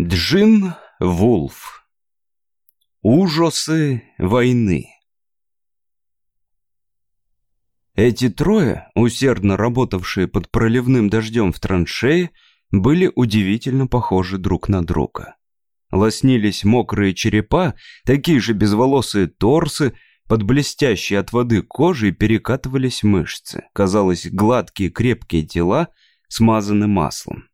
Джин Вулф. Ужасы войны. Эти трое, усердно работавшие под проливным дождем в траншее, были удивительно похожи друг на друга. Лоснились мокрые черепа, такие же безволосые торсы, под блестящей от воды кожей перекатывались мышцы. Казалось, гладкие крепкие тела смазаны маслом.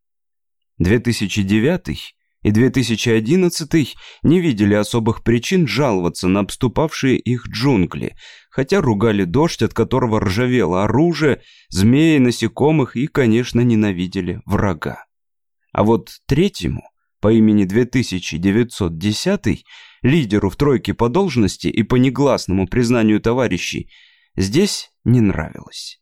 2009 и 2011 не видели особых причин жаловаться на обступавшие их джунгли, хотя ругали дождь, от которого ржавело оружие, змеи, насекомых и, конечно, ненавидели врага. А вот третьему, по имени 2910, лидеру в тройке по должности и по негласному признанию товарищей, здесь не нравилось.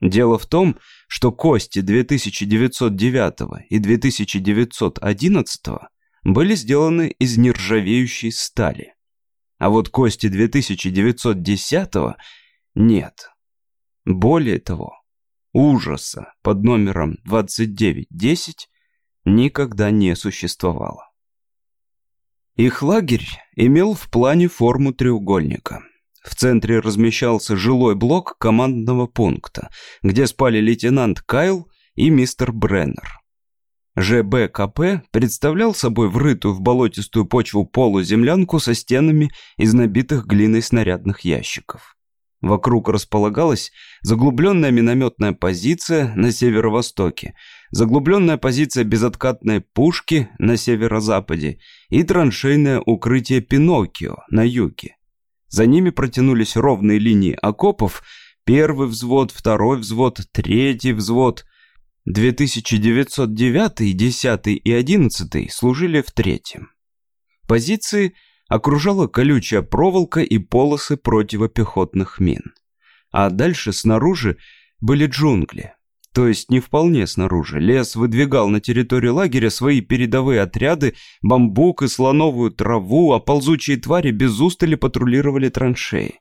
Дело в том, что кости 2909 и 2911 были сделаны из нержавеющей стали. А вот кости 2910 нет. Более того, ужаса под номером 2910 никогда не существовало. Их лагерь имел в плане форму треугольника – в центре размещался жилой блок командного пункта, где спали лейтенант Кайл и мистер Бреннер. ЖБКП представлял собой врытую в болотистую почву полуземлянку со стенами из набитых глиной снарядных ящиков. Вокруг располагалась заглубленная минометная позиция на северо-востоке, заглубленная позиция безоткатной пушки на северо-западе и траншейное укрытие Пиноккио на юге. За ними протянулись ровные линии окопов, первый взвод, второй взвод, третий взвод. 2909, 10 и 11 служили в третьем. Позиции окружала колючая проволока и полосы противопехотных мин. А дальше снаружи были джунгли. То есть не вполне снаружи. Лес выдвигал на территорию лагеря свои передовые отряды, бамбук и слоновую траву, а ползучие твари без устали патрулировали траншеи.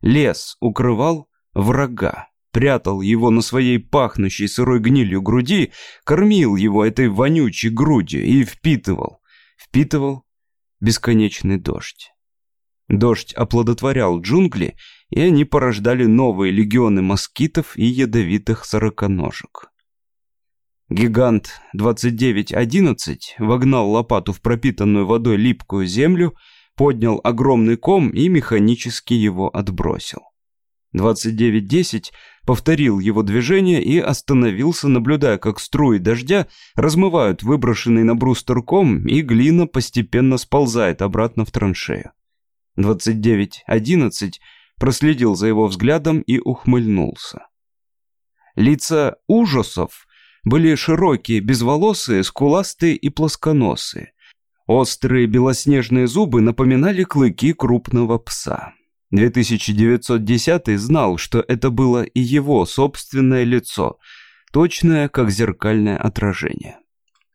Лес укрывал врага, прятал его на своей пахнущей сырой гнилью груди, кормил его этой вонючей грудью и впитывал, впитывал бесконечный дождь. Дождь оплодотворял джунгли и они порождали новые легионы москитов и ядовитых сороконожек. Гигант 2911 вогнал лопату в пропитанную водой липкую землю, поднял огромный ком и механически его отбросил. 2910 повторил его движение и остановился, наблюдая, как струи дождя размывают выброшенный на брустер ком, и глина постепенно сползает обратно в траншею. 2911 проследил за его взглядом и ухмыльнулся. Лица ужасов были широкие, безволосые, скуластые и плосконосые. Острые белоснежные зубы напоминали клыки крупного пса. 2910 знал, что это было и его собственное лицо, точное, как зеркальное отражение.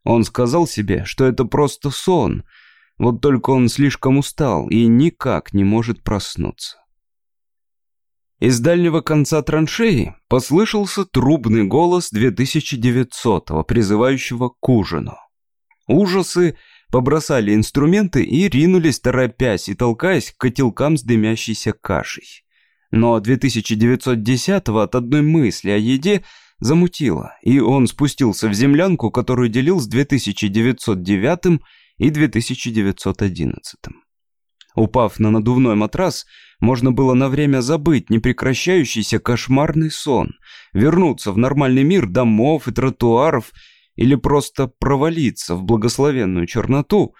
Он сказал себе, что это просто сон, вот только он слишком устал и никак не может проснуться. Из дальнего конца траншеи послышался трубный голос 2900-го, призывающего к ужину. Ужасы побросали инструменты и ринулись, торопясь и толкаясь к котелкам с дымящейся кашей. Но 2910-го от одной мысли о еде замутило, и он спустился в землянку, которую делил с 2909 и 2911. Упав на надувной матрас, можно было на время забыть непрекращающийся кошмарный сон, вернуться в нормальный мир домов и тротуаров или просто провалиться в благословенную черноту.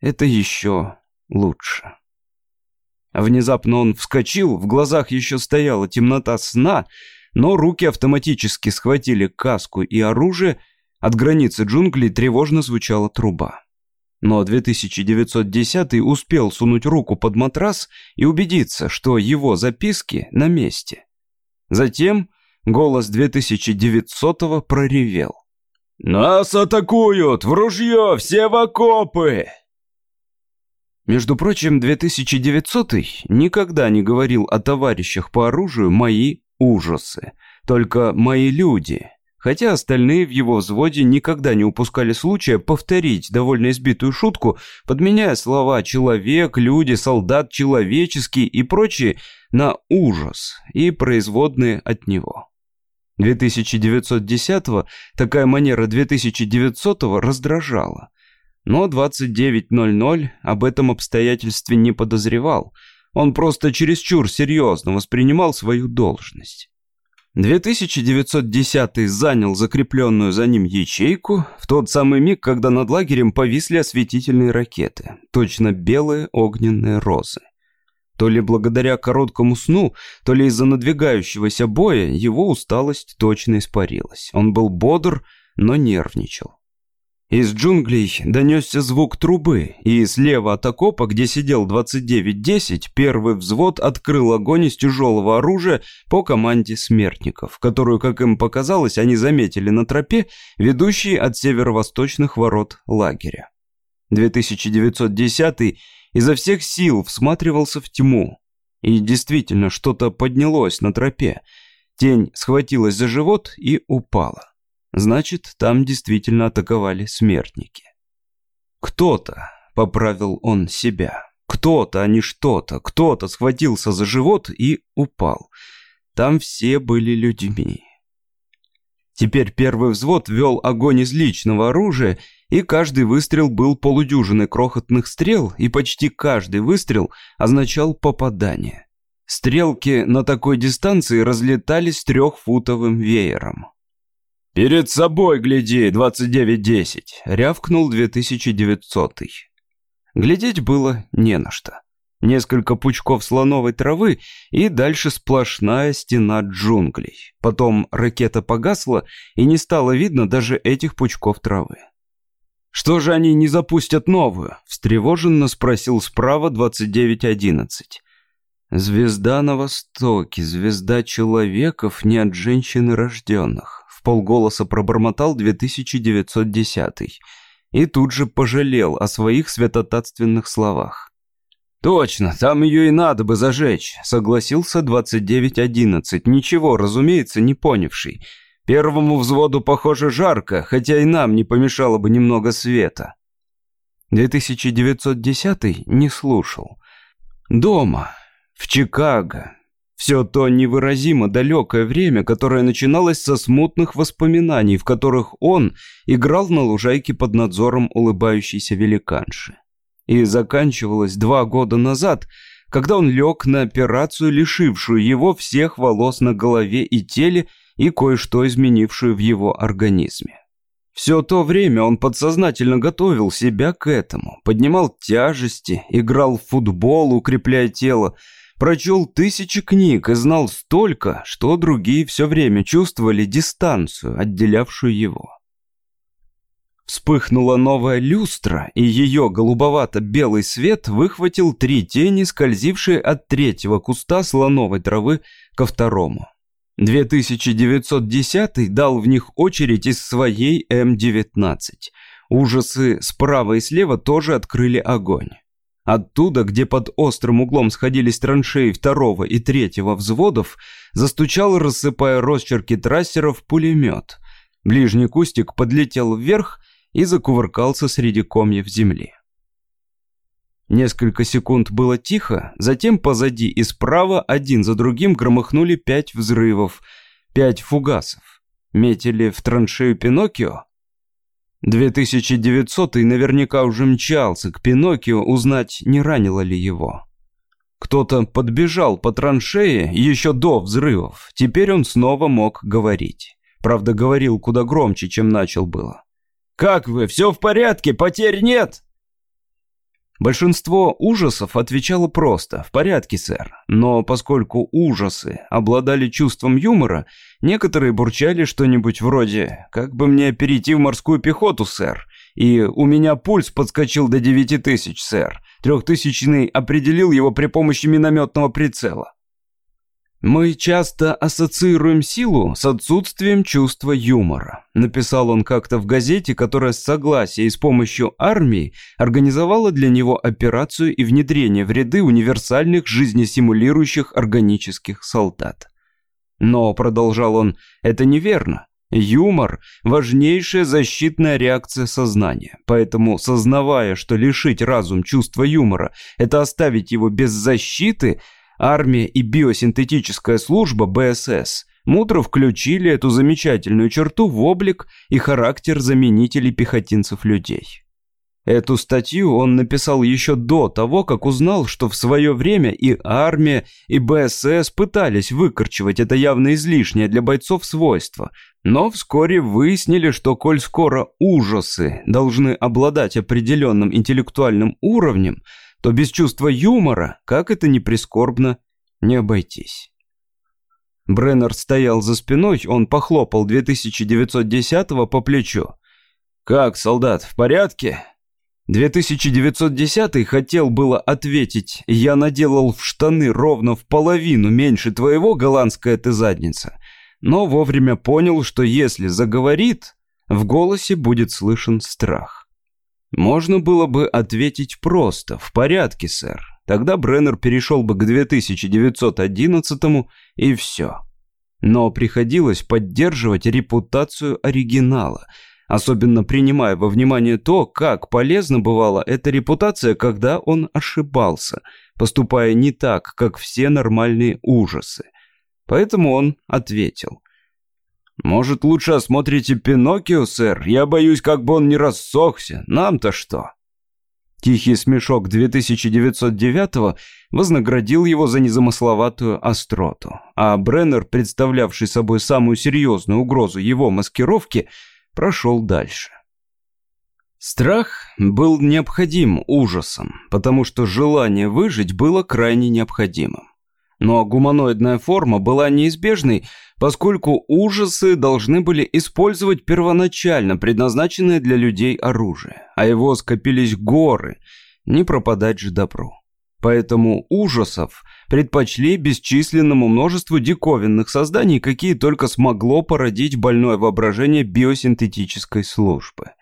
Это еще лучше. Внезапно он вскочил, в глазах еще стояла темнота сна, но руки автоматически схватили каску и оружие, от границы джунглей тревожно звучала труба. Но 2910 успел сунуть руку под матрас и убедиться, что его записки на месте. Затем голос 2900 проревел. «Нас атакуют! В ружье! Все в окопы!» Между прочим, 2900 никогда не говорил о товарищах по оружию «мои ужасы», только «мои люди», хотя остальные в его взводе никогда не упускали случая повторить довольно избитую шутку, подменяя слова «человек», «люди», «солдат», «человеческий» и прочие на «ужас» и производные от него. 2910-го такая манера 2900-го раздражала. Но 29.00 об этом обстоятельстве не подозревал. Он просто чересчур серьезно воспринимал свою должность. 2910 занял закрепленную за ним ячейку в тот самый миг, когда над лагерем повисли осветительные ракеты, точно белые огненные розы. То ли благодаря короткому сну, то ли из-за надвигающегося боя его усталость точно испарилась. Он был бодр, но нервничал. Из джунглей донесся звук трубы, и слева от окопа, где сидел 2910, первый взвод открыл огонь из тяжелого оружия по команде смертников, которую, как им показалось, они заметили на тропе, ведущей от северо-восточных ворот лагеря. 2910 изо всех сил всматривался в тьму. И действительно, что-то поднялось на тропе. Тень схватилась за живот и упала. Значит, там действительно атаковали смертники. Кто-то, поправил он себя, кто-то, а не что-то, кто-то схватился за живот и упал. Там все были людьми. Теперь первый взвод вел огонь из личного оружия, и каждый выстрел был полудюжиной крохотных стрел, и почти каждый выстрел означал попадание. Стрелки на такой дистанции разлетались трехфутовым веером. «Перед собой гляди, 2910!» — рявкнул 2900 -й. Глядеть было не на что. Несколько пучков слоновой травы и дальше сплошная стена джунглей. Потом ракета погасла, и не стало видно даже этих пучков травы. «Что же они не запустят новую?» — встревоженно спросил справа 2911. «Звезда на востоке, звезда человеков не от женщины рожденных в полголоса пробормотал 2910 и тут же пожалел о своих святотатственных словах. «Точно, там ее и надо бы зажечь», — согласился 2911, ничего, разумеется, не понявший. «Первому взводу, похоже, жарко, хотя и нам не помешало бы немного света». 2910 не слушал. «Дома, в Чикаго, все то невыразимо далекое время, которое начиналось со смутных воспоминаний, в которых он играл на лужайке под надзором улыбающейся великанши. И заканчивалось два года назад, когда он лег на операцию, лишившую его всех волос на голове и теле и кое-что изменившую в его организме. Все то время он подсознательно готовил себя к этому, поднимал тяжести, играл в футбол, укрепляя тело, прочел тысячи книг и знал столько, что другие все время чувствовали дистанцию, отделявшую его. Вспыхнула новая люстра, и ее голубовато-белый свет выхватил три тени, скользившие от третьего куста слоновой травы ко второму. 2910 дал в них очередь из своей М-19. Ужасы справа и слева тоже открыли огонь. Оттуда, где под острым углом сходились траншеи второго и третьего взводов, застучал, рассыпая росчерки трассеров, пулемет. Ближний кустик подлетел вверх и закувыркался среди комьев земли. Несколько секунд было тихо, затем позади и справа один за другим громыхнули пять взрывов, пять фугасов. Метили в траншею Пиноккио? 2900-й наверняка уже мчался к Пиноккио узнать, не ранило ли его. Кто-то подбежал по траншее еще до взрывов. Теперь он снова мог говорить. Правда, говорил куда громче, чем начал было. «Как вы? Все в порядке? Потерь нет?» Большинство ужасов отвечало просто «в порядке, сэр». Но поскольку ужасы обладали чувством юмора, некоторые бурчали что-нибудь вроде «как бы мне перейти в морскую пехоту, сэр?» и «у меня пульс подскочил до девяти тысяч, сэр». Трехтысячный определил его при помощи минометного прицела. «Мы часто ассоциируем силу с отсутствием чувства юмора», написал он как-то в газете, которая с согласия и с помощью армии организовала для него операцию и внедрение в ряды универсальных жизнесимулирующих органических солдат. Но, продолжал он, это неверно. Юмор – важнейшая защитная реакция сознания, поэтому, сознавая, что лишить разум чувства юмора – это оставить его без защиты, армия и биосинтетическая служба БСС мудро включили эту замечательную черту в облик и характер заменителей пехотинцев людей. Эту статью он написал еще до того, как узнал, что в свое время и армия, и БСС пытались выкорчевать это явно излишнее для бойцов свойство, но вскоре выяснили, что коль скоро ужасы должны обладать определенным интеллектуальным уровнем, то без чувства юмора, как это ни прискорбно, не обойтись. Бреннер стоял за спиной, он похлопал 2910-го по плечу. «Как, солдат, в порядке?» 2910 хотел было ответить «Я наделал в штаны ровно в половину меньше твоего, голландская ты задница», но вовремя понял, что если заговорит, в голосе будет слышен страх. Можно было бы ответить просто «В порядке, сэр». Тогда Бреннер перешел бы к 2911 и все. Но приходилось поддерживать репутацию оригинала – особенно принимая во внимание то, как полезна бывала эта репутация, когда он ошибался, поступая не так, как все нормальные ужасы. Поэтому он ответил. «Может, лучше осмотрите Пиноккио, сэр? Я боюсь, как бы он не рассохся. Нам-то что?» Тихий смешок 2909 вознаградил его за незамысловатую остроту, а Бреннер, представлявший собой самую серьезную угрозу его маскировки, прошел дальше. Страх был необходим ужасом, потому что желание выжить было крайне необходимым. Но гуманоидная форма была неизбежной, поскольку ужасы должны были использовать первоначально предназначенное для людей оружие, а его скопились горы, не пропадать же добру. Поэтому ужасов предпочли бесчисленному множеству диковинных созданий, какие только смогло породить больное воображение биосинтетической службы.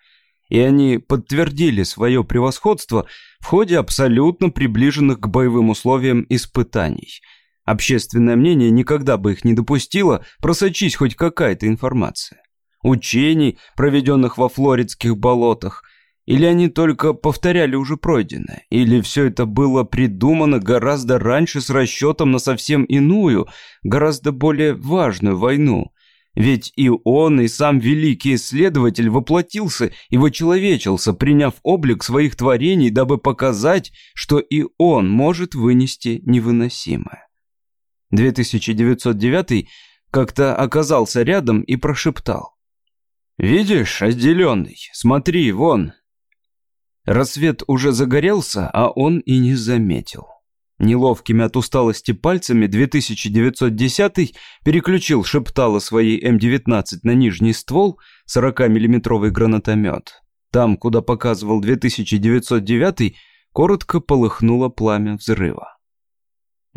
И они подтвердили свое превосходство в ходе абсолютно приближенных к боевым условиям испытаний. Общественное мнение никогда бы их не допустило, просочись хоть какая-то информация. Учений, проведенных во флоридских болотах – или они только повторяли уже пройденное? Или все это было придумано гораздо раньше с расчетом на совсем иную, гораздо более важную войну? Ведь и он, и сам великий исследователь воплотился и вочеловечился, приняв облик своих творений, дабы показать, что и он может вынести невыносимое. 2909 как-то оказался рядом и прошептал. «Видишь, отделенный, смотри, вон, Рассвет уже загорелся, а он и не заметил. Неловкими от усталости пальцами 2910 переключил шептало своей М-19 на нижний ствол 40-миллиметровый гранатомет. Там, куда показывал 2909, коротко полыхнуло пламя взрыва.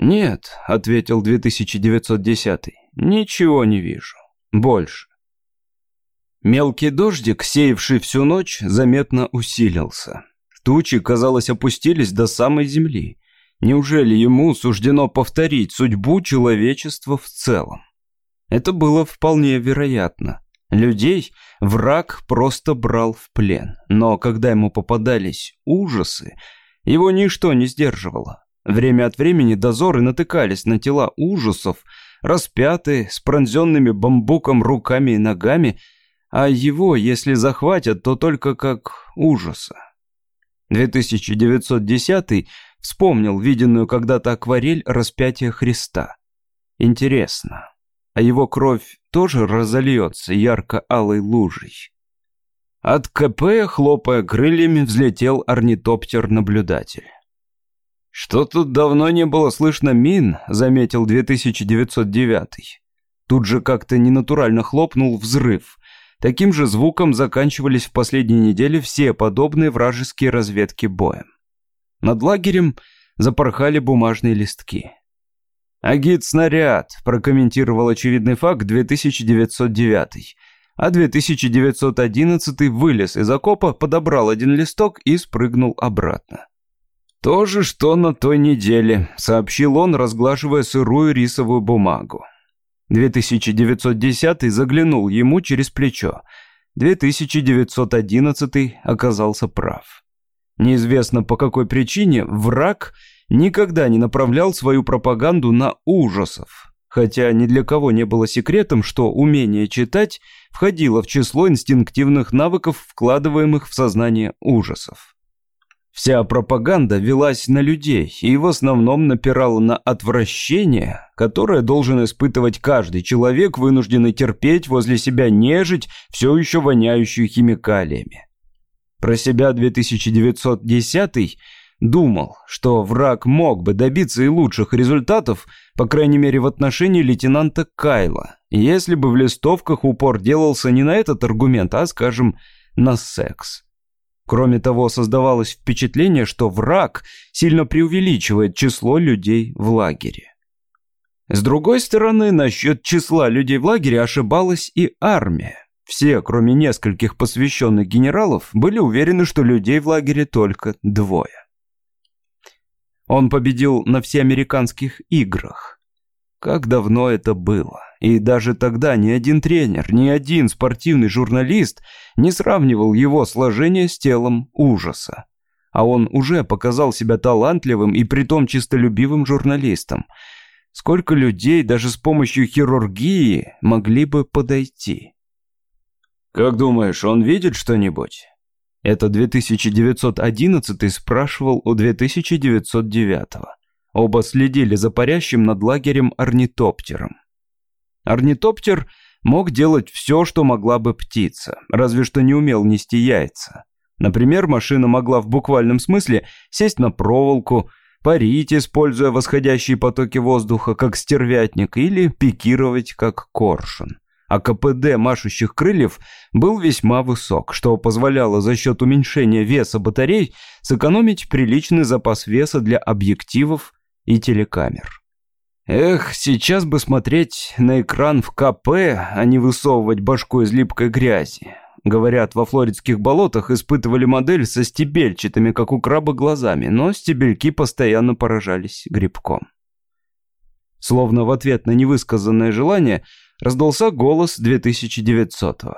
«Нет», — ответил 2910, — «ничего не вижу. Больше». Мелкий дождик, сеявший всю ночь, заметно усилился. Тучи, казалось, опустились до самой земли. Неужели ему суждено повторить судьбу человечества в целом? Это было вполне вероятно. Людей враг просто брал в плен. Но когда ему попадались ужасы, его ничто не сдерживало. Время от времени дозоры натыкались на тела ужасов, распятые, с пронзенными бамбуком руками и ногами – а его, если захватят, то только как ужаса. 2910 вспомнил виденную когда-то акварель распятия Христа. Интересно, а его кровь тоже разольется ярко-алой лужей? От КП, хлопая крыльями, взлетел орнитоптер-наблюдатель. «Что тут давно не было слышно мин», — заметил 2909. Тут же как-то ненатурально хлопнул взрыв. Таким же звуком заканчивались в последние недели все подобные вражеские разведки боем. Над лагерем запорхали бумажные листки. «Агит-снаряд», – прокомментировал очевидный факт 2909 а 2911 вылез из окопа, подобрал один листок и спрыгнул обратно. «То же, что на той неделе», – сообщил он, разглаживая сырую рисовую бумагу. 2910 заглянул ему через плечо. 2911 оказался прав. Неизвестно по какой причине враг никогда не направлял свою пропаганду на ужасов. Хотя ни для кого не было секретом, что умение читать входило в число инстинктивных навыков, вкладываемых в сознание ужасов. Вся пропаганда велась на людей и в основном напирала на отвращение, которое должен испытывать каждый человек, вынужденный терпеть возле себя нежить, все еще воняющую химикалиями. Про себя 2910 думал, что враг мог бы добиться и лучших результатов, по крайней мере в отношении лейтенанта Кайла, если бы в листовках упор делался не на этот аргумент, а, скажем, на секс. Кроме того, создавалось впечатление, что враг сильно преувеличивает число людей в лагере. С другой стороны, насчет числа людей в лагере ошибалась и армия. Все, кроме нескольких посвященных генералов, были уверены, что людей в лагере только двое. Он победил на всеамериканских играх. Как давно это было? И даже тогда ни один тренер, ни один спортивный журналист не сравнивал его сложение с телом ужаса. А он уже показал себя талантливым и притом чистолюбивым журналистом. Сколько людей даже с помощью хирургии могли бы подойти? «Как думаешь, он видит что-нибудь?» Это 2911 спрашивал у 2909. Оба следили за парящим над лагерем орнитоптером. Орнитоптер мог делать все, что могла бы птица, разве что не умел нести яйца. Например, машина могла в буквальном смысле сесть на проволоку, парить, используя восходящие потоки воздуха, как стервятник, или пикировать, как коршун. А КПД машущих крыльев был весьма высок, что позволяло за счет уменьшения веса батарей сэкономить приличный запас веса для объективов и телекамер. Эх, сейчас бы смотреть на экран в КП, а не высовывать башку из липкой грязи. Говорят, во флоридских болотах испытывали модель со стебельчатыми, как у краба, глазами, но стебельки постоянно поражались грибком. Словно в ответ на невысказанное желание раздался голос 2900-го.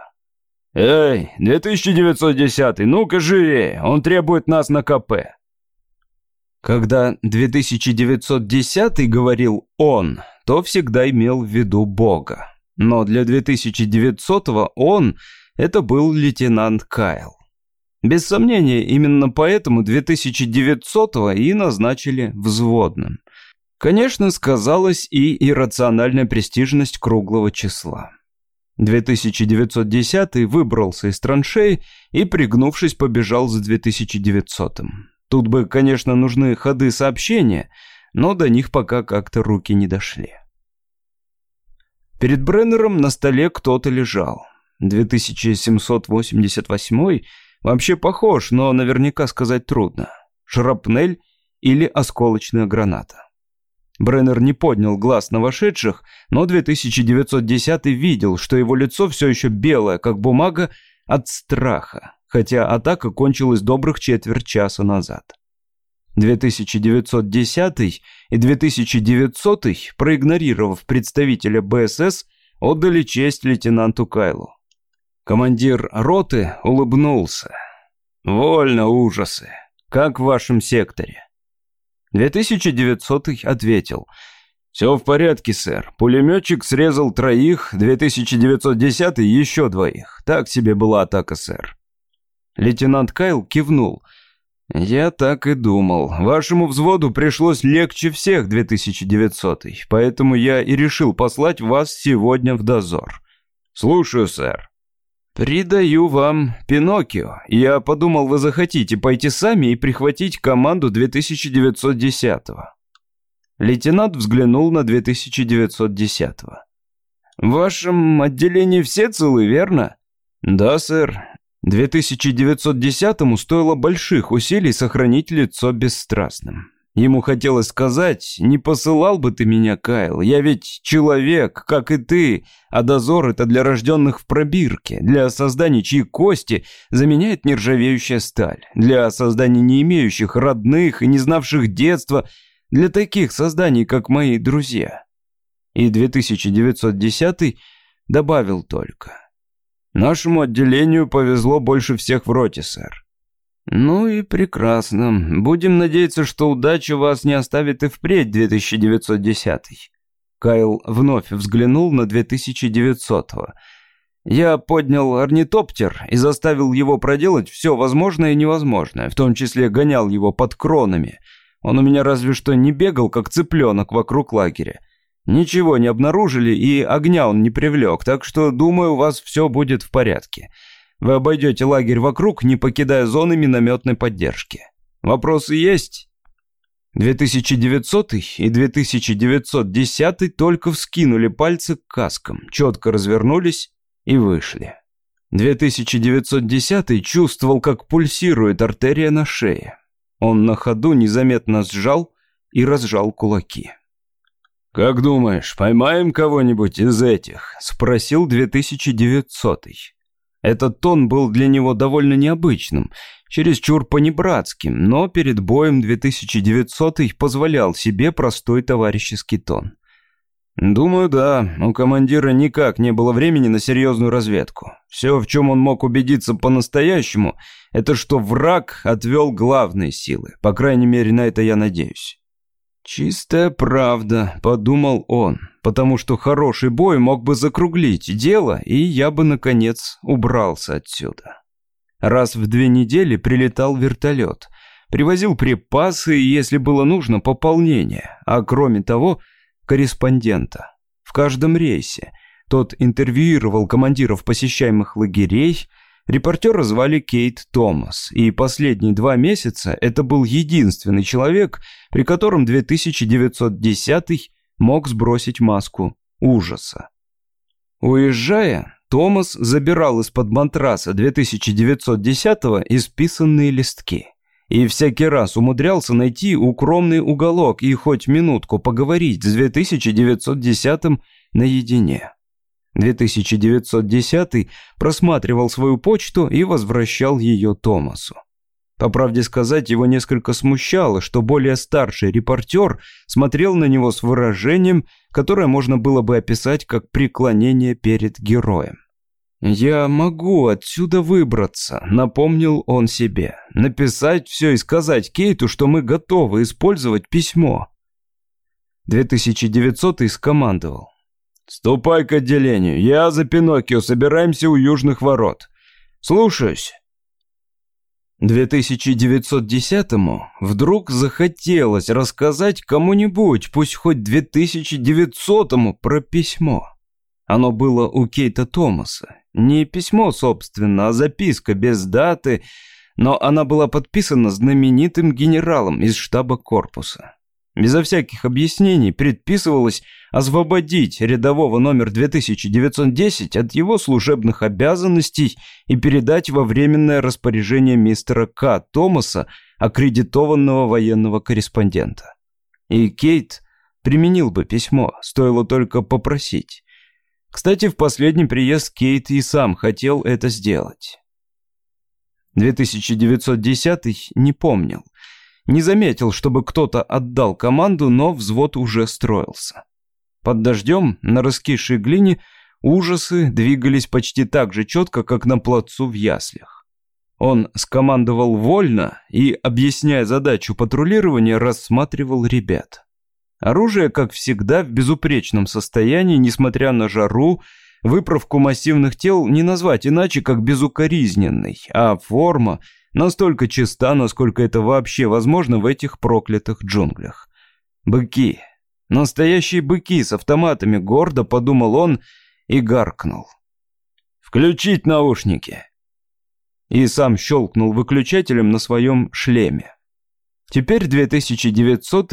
«Эй, 2910, ну-ка живее, он требует нас на КП». Когда 2910 говорил «он», то всегда имел в виду Бога. Но для 2900 он – это был лейтенант Кайл. Без сомнения, именно поэтому 2900 и назначили взводным. Конечно, сказалась и иррациональная престижность круглого числа. 2910 выбрался из траншей и, пригнувшись, побежал за 2900-м. Тут бы, конечно, нужны ходы сообщения, но до них пока как-то руки не дошли. Перед Бреннером на столе кто-то лежал. 2788 вообще похож, но наверняка сказать трудно. Шрапнель или осколочная граната. Бреннер не поднял глаз на вошедших, но 2910 видел, что его лицо все еще белое, как бумага, от страха хотя атака кончилась добрых четверть часа назад. 2910 и 2900, проигнорировав представителя БСС, отдали честь лейтенанту Кайлу. Командир роты улыбнулся. «Вольно ужасы. Как в вашем секторе?» 2900 ответил. «Все в порядке, сэр. Пулеметчик срезал троих, 2910 еще двоих. Так себе была атака, сэр». Лейтенант Кайл кивнул. «Я так и думал. Вашему взводу пришлось легче всех 2900 поэтому я и решил послать вас сегодня в дозор. Слушаю, сэр». «Придаю вам Пиноккио. Я подумал, вы захотите пойти сами и прихватить команду 2910-го». Лейтенант взглянул на 2910-го. «В вашем отделении все целы, верно?» «Да, сэр. 2910-му стоило больших усилий сохранить лицо бесстрастным. Ему хотелось сказать, не посылал бы ты меня, Кайл, я ведь человек, как и ты, а дозор это для рожденных в пробирке, для созданий, чьи кости заменяет нержавеющая сталь, для созданий, не имеющих родных и не знавших детства, для таких созданий, как мои друзья. И 2910 добавил только. Нашему отделению повезло больше всех в роте, сэр. Ну и прекрасно. Будем надеяться, что удача вас не оставит и впредь, 2910. Кайл вновь взглянул на 2900-го. Я поднял орнитоптер и заставил его проделать все возможное и невозможное, в том числе гонял его под кронами. Он у меня разве что не бегал, как цыпленок вокруг лагеря. Ничего не обнаружили и огня он не привлек, так что, думаю, у вас все будет в порядке. Вы обойдете лагерь вокруг, не покидая зоны минометной поддержки. Вопросы есть?» 2900 и 2910 только вскинули пальцы к каскам, четко развернулись и вышли. 2910 чувствовал, как пульсирует артерия на шее. Он на ходу незаметно сжал и разжал кулаки. «Как думаешь, поймаем кого-нибудь из этих?» – спросил 2900 Этот тон был для него довольно необычным, чересчур понебратским, но перед боем 2900 позволял себе простой товарищеский тон. Думаю, да. У командира никак не было времени на серьезную разведку. Все, в чем он мог убедиться по-настоящему, это что враг отвел главные силы. По крайней мере, на это я надеюсь. «Чистая правда», — подумал он, потому что хороший бой мог бы закруглить дело, и я бы, наконец, убрался отсюда. Раз в две недели прилетал вертолет, привозил припасы и, если было нужно, пополнение, а кроме того, корреспондента. В каждом рейсе. Тот интервьюировал командиров посещаемых лагерей, Репортера звали Кейт Томас, и последние два месяца это был единственный человек, при котором 2910 мог сбросить маску ужаса. Уезжая, Томас забирал из-под матраса 2910 исписанные листки. И всякий раз умудрялся найти укромный уголок и хоть минутку поговорить с 2910 наедине. 2910 просматривал свою почту и возвращал ее Томасу. По правде сказать, его несколько смущало, что более старший репортер смотрел на него с выражением, которое можно было бы описать как преклонение перед героем. «Я могу отсюда выбраться», — напомнил он себе. «Написать все и сказать Кейту, что мы готовы использовать письмо». 2900 скомандовал. «Ступай к отделению. Я за Пиноккио. Собираемся у южных ворот. Слушаюсь». 2910-му вдруг захотелось рассказать кому-нибудь, пусть хоть 2900-му, про письмо. Оно было у Кейта Томаса. Не письмо, собственно, а записка без даты, но она была подписана знаменитым генералом из штаба корпуса. Безо всяких объяснений предписывалось освободить рядового номер 2910 от его служебных обязанностей и передать во временное распоряжение мистера К. Томаса, аккредитованного военного корреспондента. И Кейт применил бы письмо, стоило только попросить. Кстати, в последний приезд Кейт и сам хотел это сделать. 2910 не помнил. Не заметил, чтобы кто-то отдал команду, но взвод уже строился. Под дождем на раскисшей глине ужасы двигались почти так же четко, как на плацу в яслях. Он скомандовал вольно и, объясняя задачу патрулирования, рассматривал ребят. Оружие, как всегда, в безупречном состоянии, несмотря на жару, выправку массивных тел не назвать иначе, как безукоризненной, а форма – Настолько чиста, насколько это вообще возможно в этих проклятых джунглях. Быки. Настоящие быки с автоматами, гордо подумал он и гаркнул. «Включить наушники!» И сам щелкнул выключателем на своем шлеме. Теперь 2900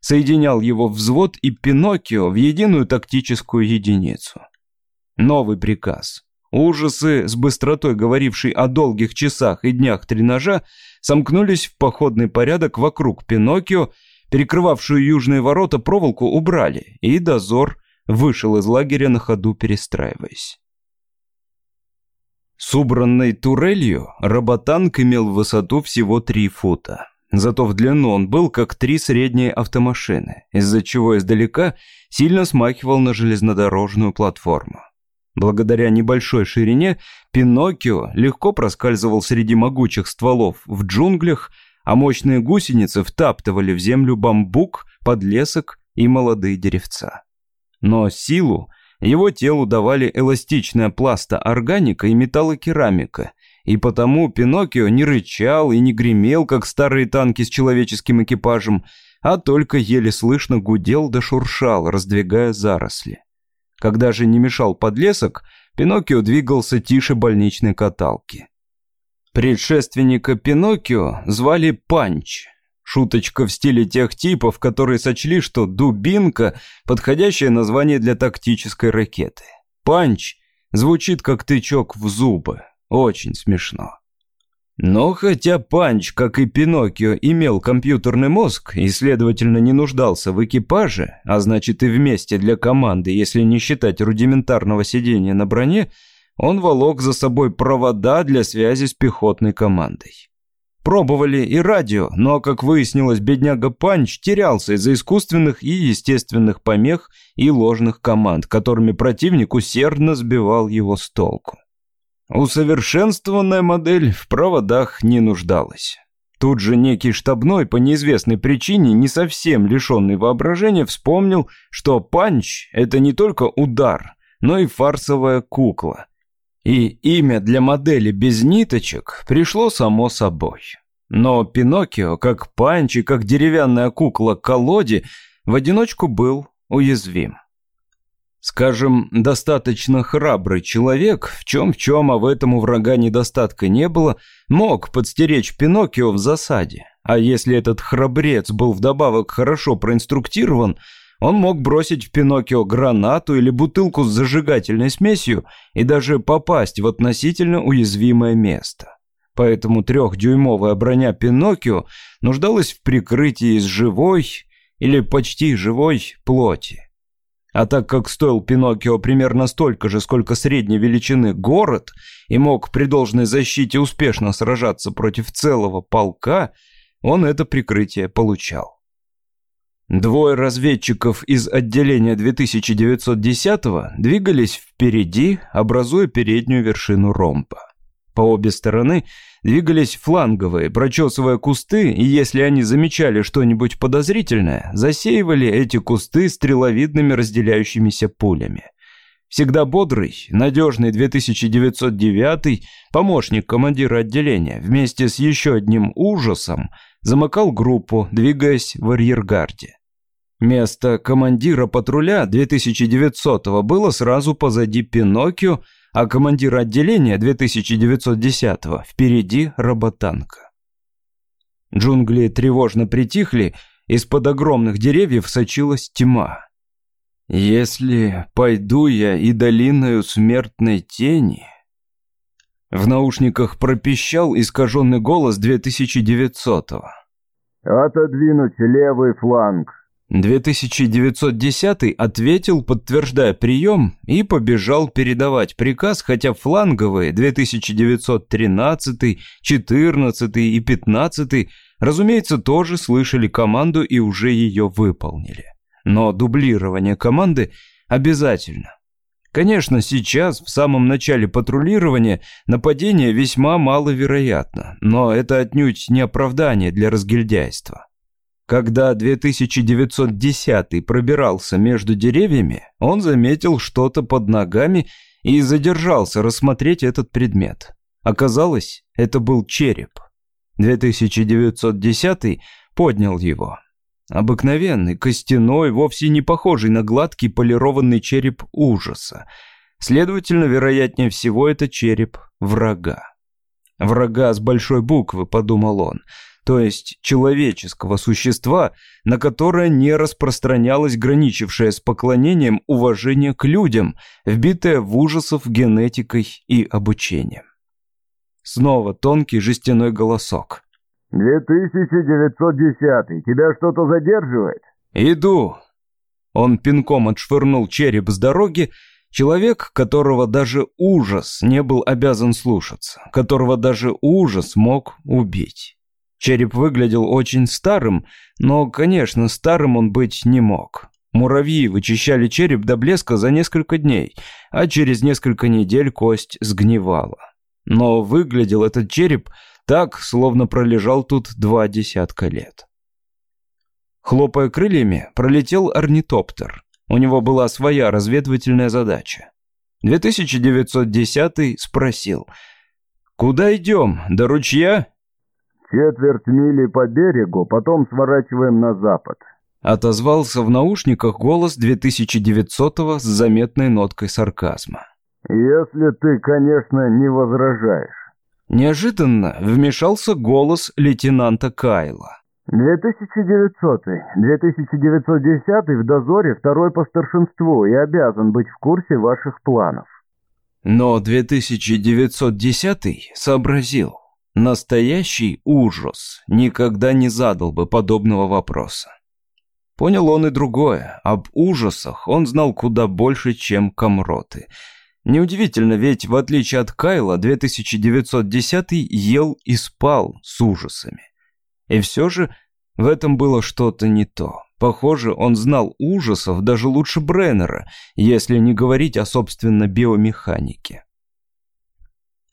соединял его взвод и Пиноккио в единую тактическую единицу. Новый приказ. Ужасы, с быстротой говорившей о долгих часах и днях тренажа, сомкнулись в походный порядок вокруг Пиноккио, перекрывавшую южные ворота проволоку убрали, и дозор вышел из лагеря на ходу перестраиваясь. С убранной турелью роботанк имел высоту всего 3 фута. Зато в длину он был как три средние автомашины, из-за чего издалека сильно смахивал на железнодорожную платформу. Благодаря небольшой ширине Пиноккио легко проскальзывал среди могучих стволов в джунглях, а мощные гусеницы втаптывали в землю бамбук, подлесок и молодые деревца. Но силу его телу давали эластичная пласта органика и металлокерамика, и потому Пиноккио не рычал и не гремел, как старые танки с человеческим экипажем, а только еле слышно гудел да шуршал, раздвигая заросли. Когда же не мешал подлесок, Пиноккио двигался тише больничной каталки. Предшественника Пиноккио звали Панч. Шуточка в стиле тех типов, которые сочли, что «дубинка» — подходящее название для тактической ракеты. «Панч» звучит как тычок в зубы. Очень смешно. Но хотя Панч, как и Пиноккио, имел компьютерный мозг и, следовательно, не нуждался в экипаже, а значит и в месте для команды, если не считать рудиментарного сидения на броне, он волок за собой провода для связи с пехотной командой. Пробовали и радио, но, как выяснилось, бедняга Панч терялся из-за искусственных и естественных помех и ложных команд, которыми противник усердно сбивал его с толку. Усовершенствованная модель в проводах не нуждалась. Тут же некий штабной, по неизвестной причине, не совсем лишенный воображения, вспомнил, что панч – это не только удар, но и фарсовая кукла. И имя для модели без ниточек пришло само собой. Но Пиноккио, как панч и как деревянная кукла колоде, в одиночку был уязвим. Скажем, достаточно храбрый человек, в чем-в чем, а в этом у врага недостатка не было, мог подстеречь Пиноккио в засаде. А если этот храбрец был вдобавок хорошо проинструктирован, он мог бросить в Пиноккио гранату или бутылку с зажигательной смесью и даже попасть в относительно уязвимое место. Поэтому трехдюймовая броня Пиноккио нуждалась в прикрытии из живой или почти живой плоти. А так как стоил Пиноккио примерно столько же, сколько средней величины город, и мог при должной защите успешно сражаться против целого полка, он это прикрытие получал. Двое разведчиков из отделения 2910-го двигались впереди, образуя переднюю вершину ромба. По обе стороны двигались фланговые, прочесывая кусты, и если они замечали что-нибудь подозрительное, засеивали эти кусты стреловидными разделяющимися пулями. Всегда бодрый, надежный 2909 помощник командира отделения, вместе с еще одним ужасом, замыкал группу, двигаясь в арьергарде. Место командира патруля 2900 было сразу позади Пиноккио, а командир отделения 2910-го впереди работанка. Джунгли тревожно притихли, из-под огромных деревьев сочилась тьма. «Если пойду я и долиною смертной тени...» В наушниках пропищал искаженный голос 2900-го. «Отодвинуть левый фланг, 2910 ответил, подтверждая прием, и побежал передавать приказ, хотя фланговые 2913, 14 и 15, разумеется, тоже слышали команду и уже ее выполнили. Но дублирование команды обязательно. Конечно, сейчас, в самом начале патрулирования, нападение весьма маловероятно, но это отнюдь не оправдание для разгильдяйства. Когда 2910 пробирался между деревьями, он заметил что-то под ногами и задержался рассмотреть этот предмет. Оказалось, это был череп. 2910 поднял его. Обыкновенный, костяной, вовсе не похожий на гладкий полированный череп ужаса. Следовательно, вероятнее всего, это череп врага. Врага с большой буквы, подумал он то есть человеческого существа, на которое не распространялось граничившее с поклонением уважение к людям, вбитое в ужасов генетикой и обучением. Снова тонкий жестяной голосок. «2910, тебя что-то задерживает?» «Иду». Он пинком отшвырнул череп с дороги, Человек, которого даже ужас не был обязан слушаться, которого даже ужас мог убить. Череп выглядел очень старым, но, конечно, старым он быть не мог. Муравьи вычищали череп до блеска за несколько дней, а через несколько недель кость сгнивала. Но выглядел этот череп так, словно пролежал тут два десятка лет. Хлопая крыльями, пролетел орнитоптер. У него была своя разведывательная задача. 2910 спросил, «Куда идем? До ручья?» «Четверть мили по берегу, потом сворачиваем на запад», отозвался в наушниках голос 2900 с заметной ноткой сарказма. «Если ты, конечно, не возражаешь». Неожиданно вмешался голос лейтенанта Кайла. 2900 2910 в дозоре второй по старшинству и обязан быть в курсе ваших планов. Но 2910 сообразил. Настоящий ужас никогда не задал бы подобного вопроса. Понял он и другое. Об ужасах он знал куда больше, чем комроты. Неудивительно, ведь в отличие от Кайла, 2910 ел и спал с ужасами. И все же в этом было что-то не то. Похоже, он знал ужасов даже лучше Бреннера, если не говорить о собственно биомеханике.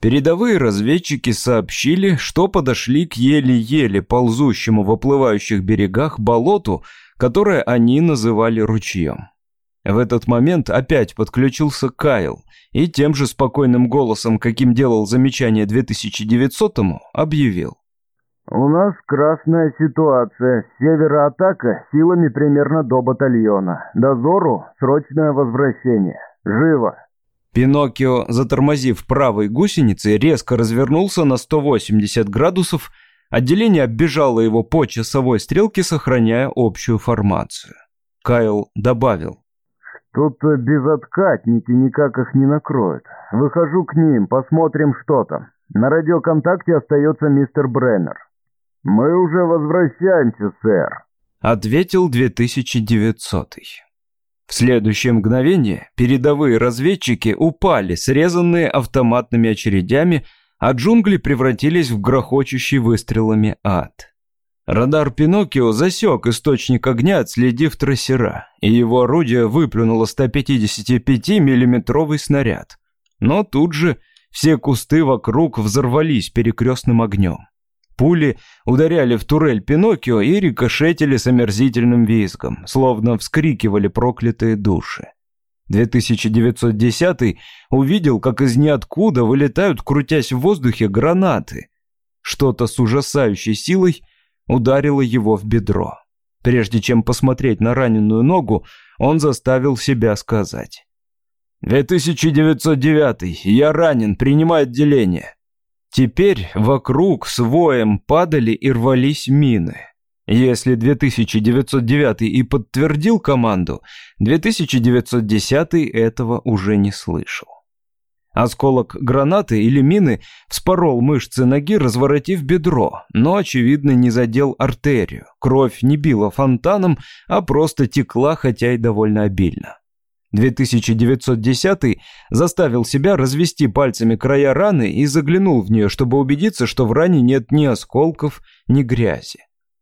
Передовые разведчики сообщили, что подошли к еле-еле ползущему в оплывающих берегах болоту, которое они называли ручьем. В этот момент опять подключился Кайл и тем же спокойным голосом, каким делал замечание 2900-му, объявил. «У нас красная ситуация. С севера атака силами примерно до батальона. Дозору срочное возвращение. Живо!» Пиноккио, затормозив правой гусеницей, резко развернулся на 180 градусов. Отделение оббежало его по часовой стрелке, сохраняя общую формацию. Кайл добавил. «Что-то безоткатники никак их не накроют. Выхожу к ним, посмотрим, что там. На радиоконтакте остается мистер Бреннер». «Мы уже возвращаемся, сэр», — ответил 2900 -й. В следующее мгновение передовые разведчики упали, срезанные автоматными очередями, а джунгли превратились в грохочущий выстрелами ад. Радар Пиноккио засек источник огня, отследив трассера, и его орудие выплюнуло 155 миллиметровый снаряд. Но тут же все кусты вокруг взорвались перекрестным огнем. Пули ударяли в турель Пиноккио и рикошетили с омерзительным визгом, словно вскрикивали проклятые души. 2910 увидел, как из ниоткуда вылетают, крутясь в воздухе, гранаты. Что-то с ужасающей силой ударило его в бедро. Прежде чем посмотреть на раненую ногу, он заставил себя сказать. «2909, я ранен, принимай отделение». Теперь вокруг с воем падали и рвались мины. Если 2909 и подтвердил команду, 2910 этого уже не слышал. Осколок гранаты или мины вспорол мышцы ноги, разворотив бедро, но, очевидно, не задел артерию. Кровь не била фонтаном, а просто текла, хотя и довольно обильно. 2910 заставил себя развести пальцами края раны и заглянул в нее, чтобы убедиться, что в ране нет ни осколков, ни грязи.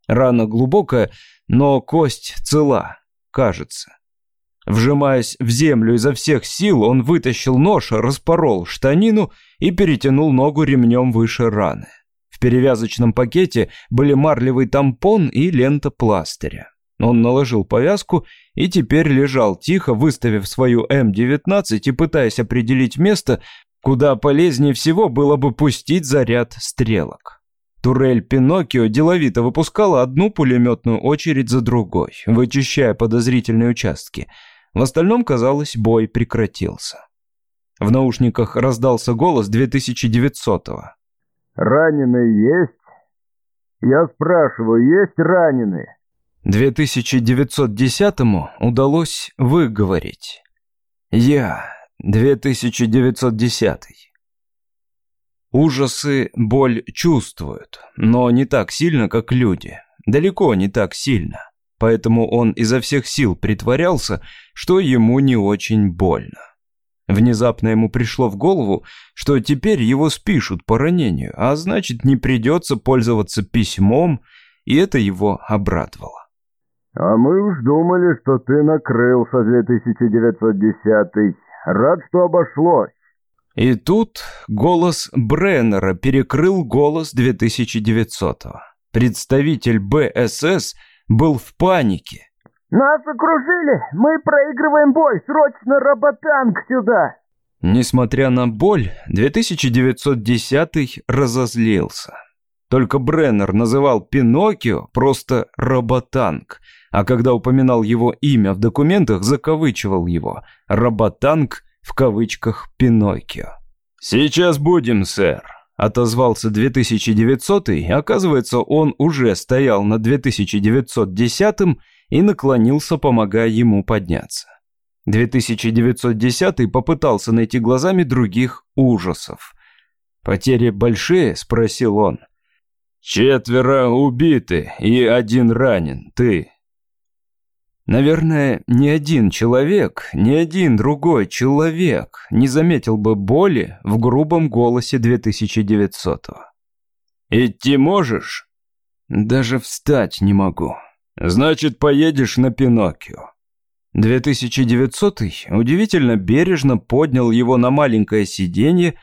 Рана глубокая, но кость цела, кажется. Вжимаясь в землю изо всех сил, он вытащил нож, распорол штанину и перетянул ногу ремнем выше раны. В перевязочном пакете были марлевый тампон и лента пластыря. Он наложил повязку и теперь лежал тихо, выставив свою М-19 и пытаясь определить место, куда полезнее всего было бы пустить заряд стрелок. Турель Пиноккио деловито выпускала одну пулеметную очередь за другой, вычищая подозрительные участки. В остальном, казалось, бой прекратился. В наушниках раздался голос 2900-го. «Раненые есть?» «Я спрашиваю, есть раненые?» 2910-му удалось выговорить. Я, 2910 Ужасы боль чувствуют, но не так сильно, как люди. Далеко не так сильно. Поэтому он изо всех сил притворялся, что ему не очень больно. Внезапно ему пришло в голову, что теперь его спишут по ранению, а значит не придется пользоваться письмом, и это его обрадовало. «А мы уж думали, что ты накрылся 2910 Рад, что обошлось». И тут голос Бреннера перекрыл голос 2900-го. Представитель БСС был в панике. «Нас окружили! Мы проигрываем бой! Срочно роботанк сюда!» Несмотря на боль, 2910 разозлился. Только Бреннер называл Пиноккио просто «роботанк», а когда упоминал его имя в документах, закавычивал его «роботанк» в кавычках «Пиноккио». «Сейчас будем, сэр», — отозвался 2900 и оказывается, он уже стоял на 2910 и наклонился, помогая ему подняться. 2910 попытался найти глазами других ужасов. «Потери большие?» — спросил он. «Четверо убиты и один ранен, ты». Наверное, ни один человек, ни один другой человек не заметил бы боли в грубом голосе 2900-го. «Идти можешь?» «Даже встать не могу», Значит, поедешь на Пиноккио. 2900 удивительно бережно поднял его на маленькое сиденье.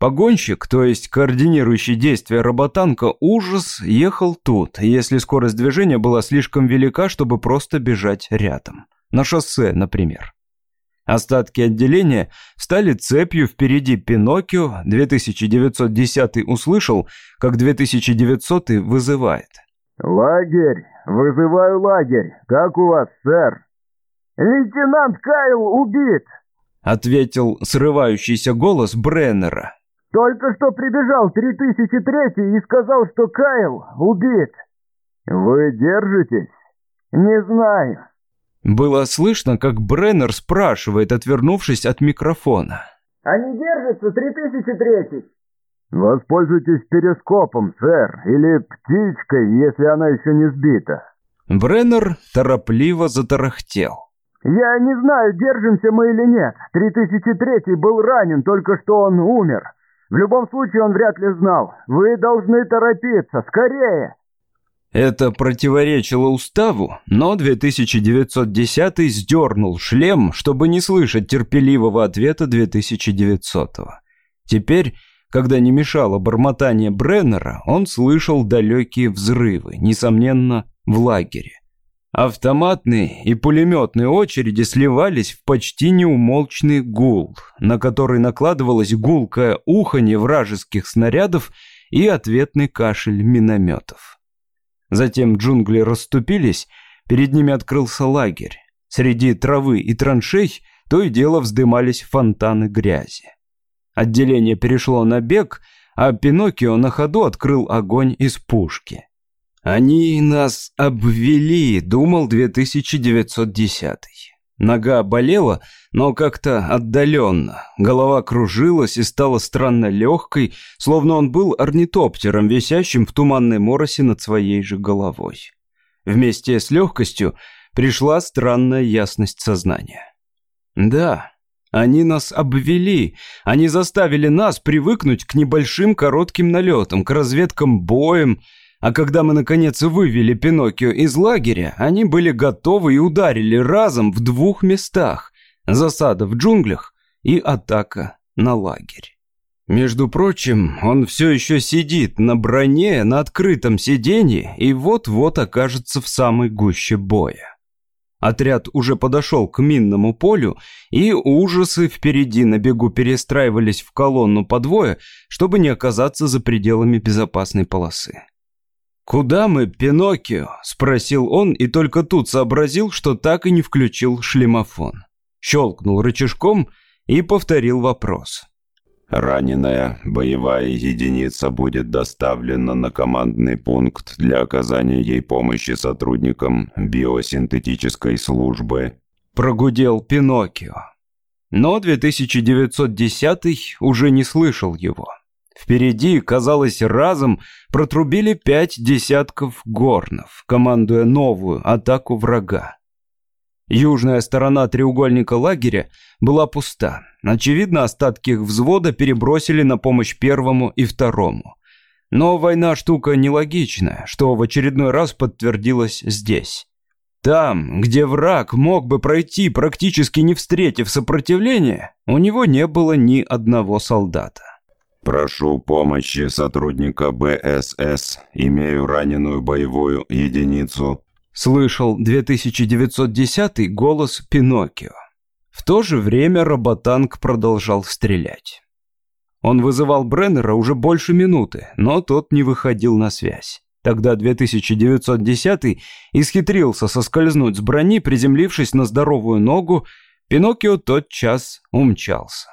Погонщик, то есть координирующий действия роботанка Ужас, ехал тут, если скорость движения была слишком велика, чтобы просто бежать рядом. На шоссе, например. Остатки отделения стали цепью впереди Пиноккио. 2910 услышал, как 2900 вызывает. «Лагерь! Вызываю лагерь! Как у вас, сэр?» «Лейтенант Кайл убит!» — ответил срывающийся голос Бреннера. «Только что прибежал 3003 и сказал, что Кайл убит». «Вы держитесь?» «Не знаю». Было слышно, как Бреннер спрашивает, отвернувшись от микрофона. «Они держатся, 3003?» «Воспользуйтесь перископом, сэр, или птичкой, если она еще не сбита». Бреннер торопливо затарахтел. «Я не знаю, держимся мы или нет. 3003 был ранен, только что он умер. В любом случае он вряд ли знал. Вы должны торопиться, скорее!» Это противоречило уставу, но 2910 сдернул шлем, чтобы не слышать терпеливого ответа 2900 -го. Теперь когда не мешало бормотание Бреннера, он слышал далекие взрывы, несомненно, в лагере. Автоматные и пулеметные очереди сливались в почти неумолчный гул, на который накладывалось гулкое уханье вражеских снарядов и ответный кашель минометов. Затем джунгли расступились, перед ними открылся лагерь. Среди травы и траншей то и дело вздымались фонтаны грязи. Отделение перешло на бег, а Пиноккио на ходу открыл огонь из пушки. «Они нас обвели», — думал 2910 Нога болела, но как-то отдаленно. Голова кружилась и стала странно легкой, словно он был орнитоптером, висящим в туманной моросе над своей же головой. Вместе с легкостью пришла странная ясность сознания. Да, они нас обвели, они заставили нас привыкнуть к небольшим коротким налетам, к разведкам боем, а когда мы наконец вывели Пиноккио из лагеря, они были готовы и ударили разом в двух местах. Засада в джунглях и атака на лагерь. Между прочим, он все еще сидит на броне, на открытом сиденье и вот-вот окажется в самой гуще боя. Отряд уже подошел к минному полю, и ужасы впереди на бегу перестраивались в колонну по двое, чтобы не оказаться за пределами безопасной полосы. «Куда мы, Пиноккио?» – спросил он, и только тут сообразил, что так и не включил шлемофон. Щелкнул рычажком и повторил вопрос. Раненая боевая единица будет доставлена на командный пункт для оказания ей помощи сотрудникам биосинтетической службы. Прогудел Пиноккио. Но 2910 уже не слышал его. Впереди, казалось, разом протрубили пять десятков горнов, командуя новую атаку врага. Южная сторона треугольника лагеря была пуста. Очевидно, остатки их взвода перебросили на помощь первому и второму. Но война штука нелогичная, что в очередной раз подтвердилось здесь. Там, где враг мог бы пройти, практически не встретив сопротивления, у него не было ни одного солдата. «Прошу помощи сотрудника БСС. Имею раненую боевую единицу слышал 2910 голос Пиноккио. В то же время роботанк продолжал стрелять. Он вызывал Бреннера уже больше минуты, но тот не выходил на связь. Тогда 2910 исхитрился соскользнуть с брони, приземлившись на здоровую ногу, Пиноккио тотчас умчался.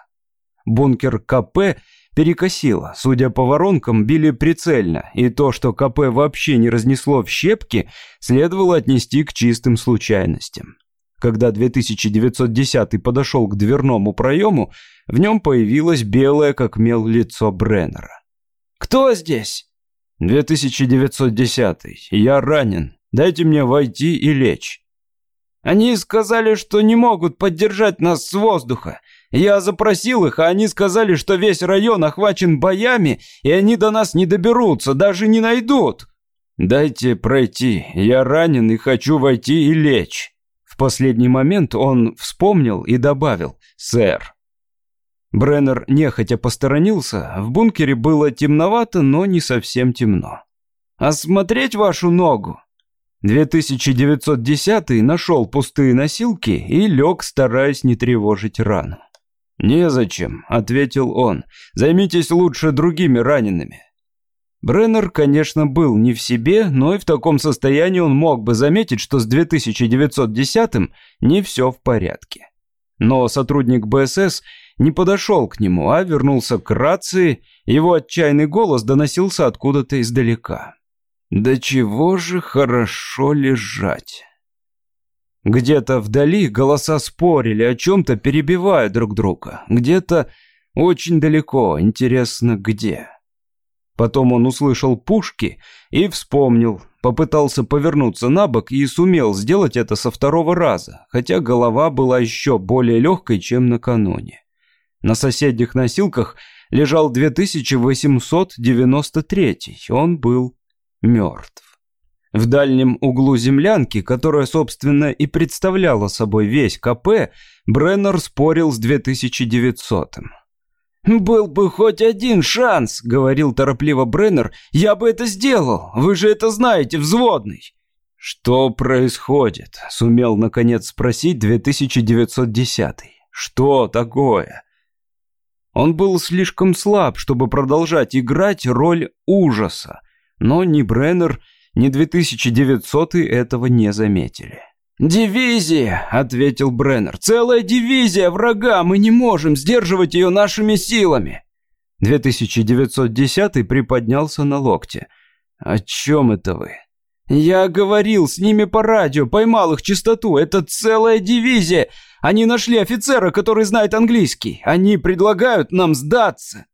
Бункер КП перекосило. Судя по воронкам, били прицельно, и то, что КП вообще не разнесло в щепки, следовало отнести к чистым случайностям. Когда 2910 подошел к дверному проему, в нем появилось белое, как мел, лицо Бреннера. «Кто здесь?» «2910. Я ранен. Дайте мне войти и лечь». «Они сказали, что не могут поддержать нас с воздуха. Я запросил их, а они сказали, что весь район охвачен боями, и они до нас не доберутся, даже не найдут. Дайте пройти, я ранен и хочу войти и лечь. В последний момент он вспомнил и добавил «Сэр». Бреннер нехотя посторонился, в бункере было темновато, но не совсем темно. «Осмотреть вашу ногу?» 2910 нашел пустые носилки и лег, стараясь не тревожить рану. «Незачем», — ответил он. «Займитесь лучше другими ранеными». Бреннер, конечно, был не в себе, но и в таком состоянии он мог бы заметить, что с 2910-м не все в порядке. Но сотрудник БСС не подошел к нему, а вернулся к рации, его отчаянный голос доносился откуда-то издалека. «Да чего же хорошо лежать!» Где-то вдали голоса спорили о чем-то, перебивая друг друга. Где-то очень далеко, интересно где. Потом он услышал пушки и вспомнил, попытался повернуться на бок и сумел сделать это со второго раза, хотя голова была еще более легкой, чем накануне. На соседних носилках лежал 2893, он был мертв. В дальнем углу землянки, которая, собственно, и представляла собой весь КП, Бреннер спорил с 2900-м. «Был бы хоть один шанс», — говорил торопливо Бреннер, — «я бы это сделал, вы же это знаете, взводный». «Что происходит?» — сумел, наконец, спросить 2910-й. «Что такое?» Он был слишком слаб, чтобы продолжать играть роль ужаса, но ни Бреннер, ни 2900 этого не заметили. «Дивизия!» — ответил Бреннер. «Целая дивизия врага! Мы не можем сдерживать ее нашими силами!» 2910 приподнялся на локте. «О чем это вы?» «Я говорил с ними по радио, поймал их чистоту. Это целая дивизия. Они нашли офицера, который знает английский. Они предлагают нам сдаться».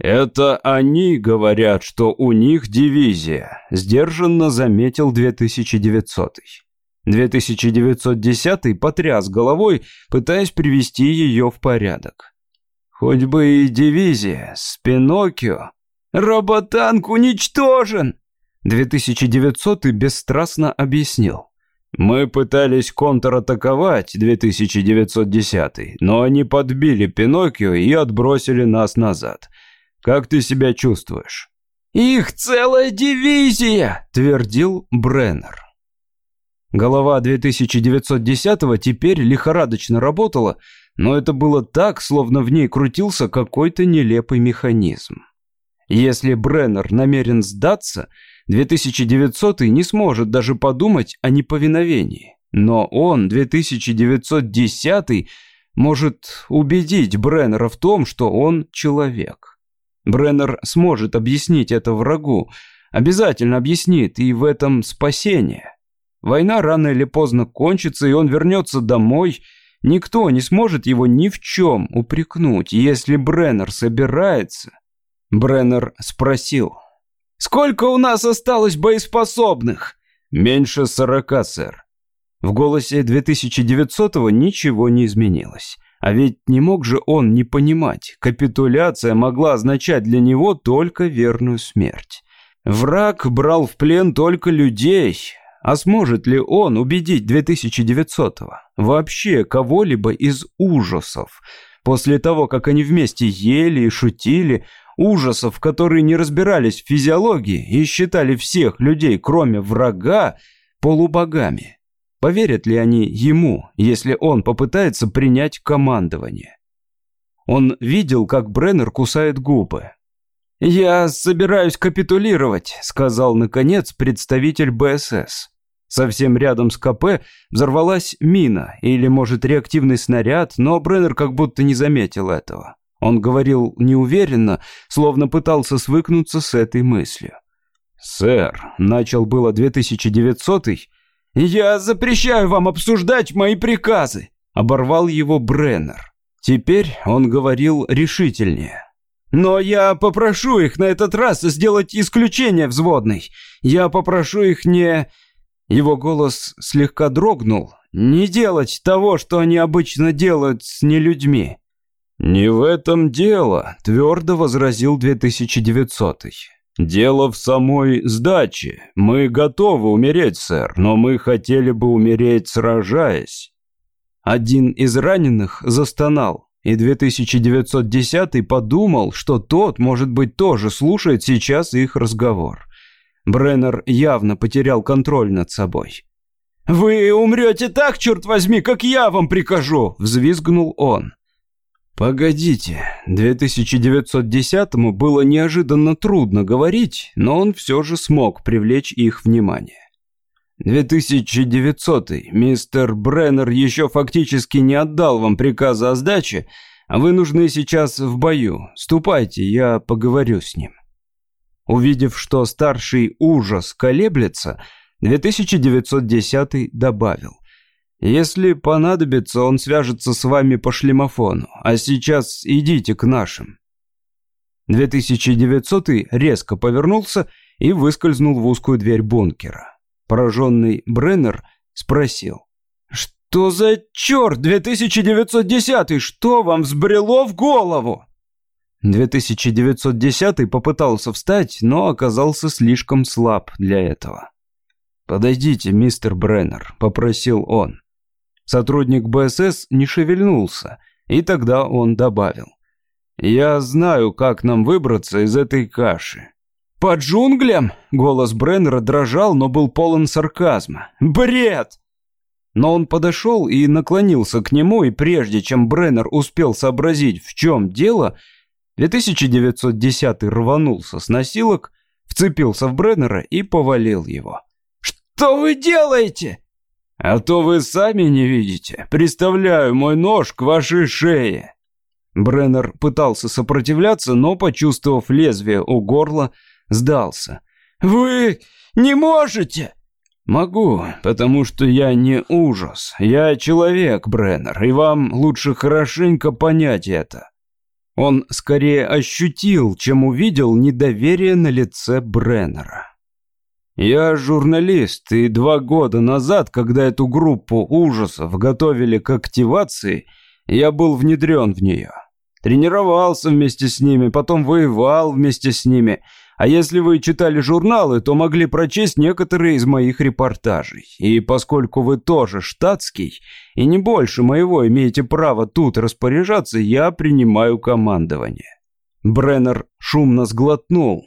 «Это они говорят, что у них дивизия», — сдержанно заметил 2900-й. 2910-й потряс головой, пытаясь привести ее в порядок. «Хоть бы и дивизия, с Пиноккио. Роботанк уничтожен!» 2900-й бесстрастно объяснил. «Мы пытались контратаковать 2910-й, но они подбили Пиноккио и отбросили нас назад». Как ты себя чувствуешь?» «Их целая дивизия!» – твердил Бреннер. Голова 2910-го теперь лихорадочно работала, но это было так, словно в ней крутился какой-то нелепый механизм. Если Бреннер намерен сдаться, 2900 не сможет даже подумать о неповиновении. Но он, 2910 может убедить Бреннера в том, что он человек. Бреннер сможет объяснить это врагу. Обязательно объяснит, и в этом спасение. Война рано или поздно кончится, и он вернется домой. Никто не сможет его ни в чем упрекнуть, если Бреннер собирается. Бреннер спросил. «Сколько у нас осталось боеспособных?» «Меньше сорока, сэр». В голосе 2900-го ничего не изменилось. А ведь не мог же он не понимать, капитуляция могла означать для него только верную смерть. Враг брал в плен только людей, а сможет ли он убедить 2900-го? Вообще кого-либо из ужасов? После того, как они вместе ели и шутили, ужасов, которые не разбирались в физиологии и считали всех людей, кроме врага, полубогами. Поверят ли они ему, если он попытается принять командование? Он видел, как Бреннер кусает губы. «Я собираюсь капитулировать», — сказал, наконец, представитель БСС. Совсем рядом с КП взорвалась мина, или, может, реактивный снаряд, но Бреннер как будто не заметил этого. Он говорил неуверенно, словно пытался свыкнуться с этой мыслью. «Сэр», — начал было 2900-й, «Я запрещаю вам обсуждать мои приказы!» Оборвал его Бреннер. Теперь он говорил решительнее. «Но я попрошу их на этот раз сделать исключение взводный. Я попрошу их не...» Его голос слегка дрогнул. «Не делать того, что они обычно делают с нелюдьми». «Не в этом дело», — твердо возразил 2900-й. «Дело в самой сдаче. Мы готовы умереть, сэр, но мы хотели бы умереть, сражаясь». Один из раненых застонал, и 2910 подумал, что тот, может быть, тоже слушает сейчас их разговор. Бреннер явно потерял контроль над собой. «Вы умрете так, черт возьми, как я вам прикажу!» – взвизгнул он. Погодите, 2910-му было неожиданно трудно говорить, но он все же смог привлечь их внимание. 2900-й, мистер Бреннер еще фактически не отдал вам приказа о сдаче, а вы нужны сейчас в бою. Ступайте, я поговорю с ним. Увидев, что старший ужас колеблется, 2910 добавил. Если понадобится, он свяжется с вами по шлемофону. А сейчас идите к нашим. 2900 резко повернулся и выскользнул в узкую дверь бункера. Пораженный Бреннер спросил. «Что за черт, 2910 Что вам взбрело в голову?» 2910 попытался встать, но оказался слишком слаб для этого. «Подойдите, мистер Бреннер», — попросил он. Сотрудник БСС не шевельнулся, и тогда он добавил. «Я знаю, как нам выбраться из этой каши». «По джунглям?» — голос Бреннера дрожал, но был полон сарказма. «Бред!» Но он подошел и наклонился к нему, и прежде чем Бреннер успел сообразить, в чем дело, 2910 рванулся с носилок, вцепился в Бреннера и повалил его. «Что вы делаете?» А то вы сами не видите. Представляю мой нож к вашей шее. Бреннер пытался сопротивляться, но, почувствовав лезвие у горла, сдался. «Вы не можете!» «Могу, потому что я не ужас. Я человек, Бреннер, и вам лучше хорошенько понять это». Он скорее ощутил, чем увидел недоверие на лице Бреннера. Я журналист, и два года назад, когда эту группу ужасов готовили к активации, я был внедрен в нее. Тренировался вместе с ними, потом воевал вместе с ними. А если вы читали журналы, то могли прочесть некоторые из моих репортажей. И поскольку вы тоже штатский, и не больше моего имеете право тут распоряжаться, я принимаю командование. Бреннер шумно сглотнул,